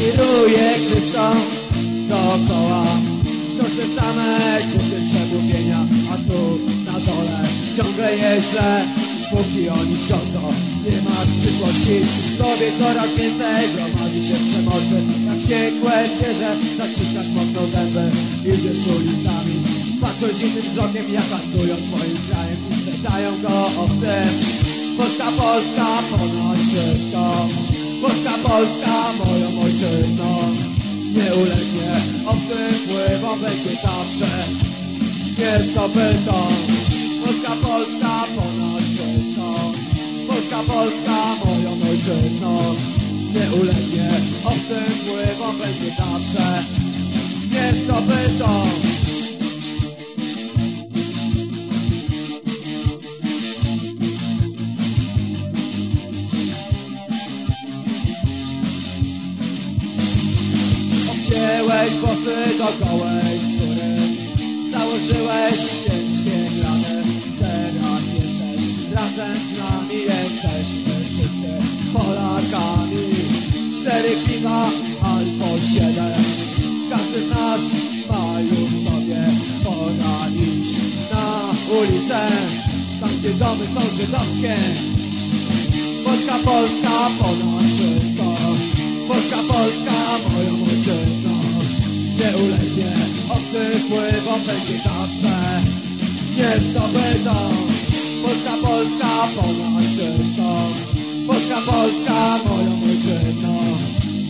Wiruje czysto dookoła? Wciąż te same głupie przemówienia A tu na dole ciągle jeżdżę. Póki oni siądzą Nie ma przyszłości. Tobie coraz więcej gromadzi się przemocy. Jak wściekłe zwierzę Zaciskasz mocno zęby. Idziesz ulicami Patrzysz innym wzrokiem Jak handlują twoim krajem. I sprzedają go obcym. Polska, Polska ponad wszystko. Polska, Polska, moją ojczyzną wpływom Będzie zawsze. Niezdobytą Polska, Polska, ponad Polska, Polska, moją ojczyzną. Nie ulegnie. Obcym wpływom Będzie zawsze. Niezdobytą Obcięłeś włosy do gołej skóry Założyłeś ciężkie grany Teraz jesteś razem z nami Jesteśmy wszyscy Polakami. Cztery piwa albo siedem. Każdy z nas ma już sobie Pora iść na ulicę. Tam gdzie domy są żydowskie. Polska, Polska, ponad wszystko. Polska, Polska, moją ojczyzną wpływom Będzie zawsze niezdobytą Polska, Polska, ponad wszystko Polska, Polska, moją ojczyzną.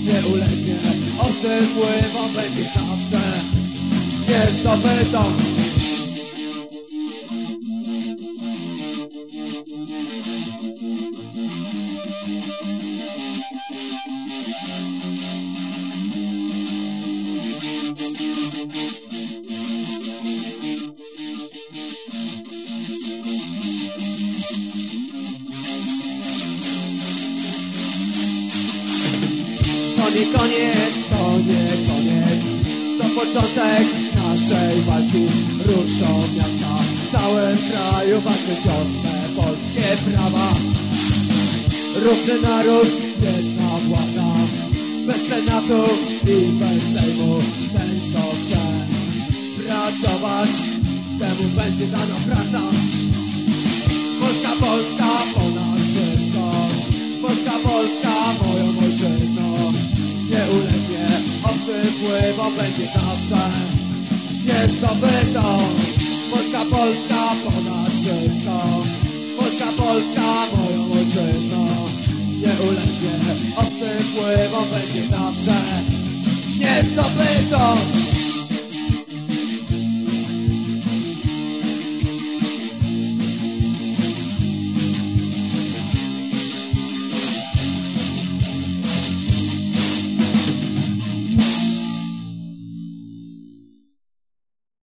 Nie ulegnie obcym wpływom Będzie zawsze. Niezdobytą Nie koniec, to nie koniec. To początek naszej walki. Ruszą miasta. W całym kraju Walczyć o swe polskie prawa. Równy naród, jedna władza. Bez senatu i bez sejmu. Ten kto chce pracować Temu będzie dana praca. Polska, Polska, wpływom Będzie zawsze niezdobytą Polska, Polska, ponad wszystko Polska, Polska, moją ojczyzną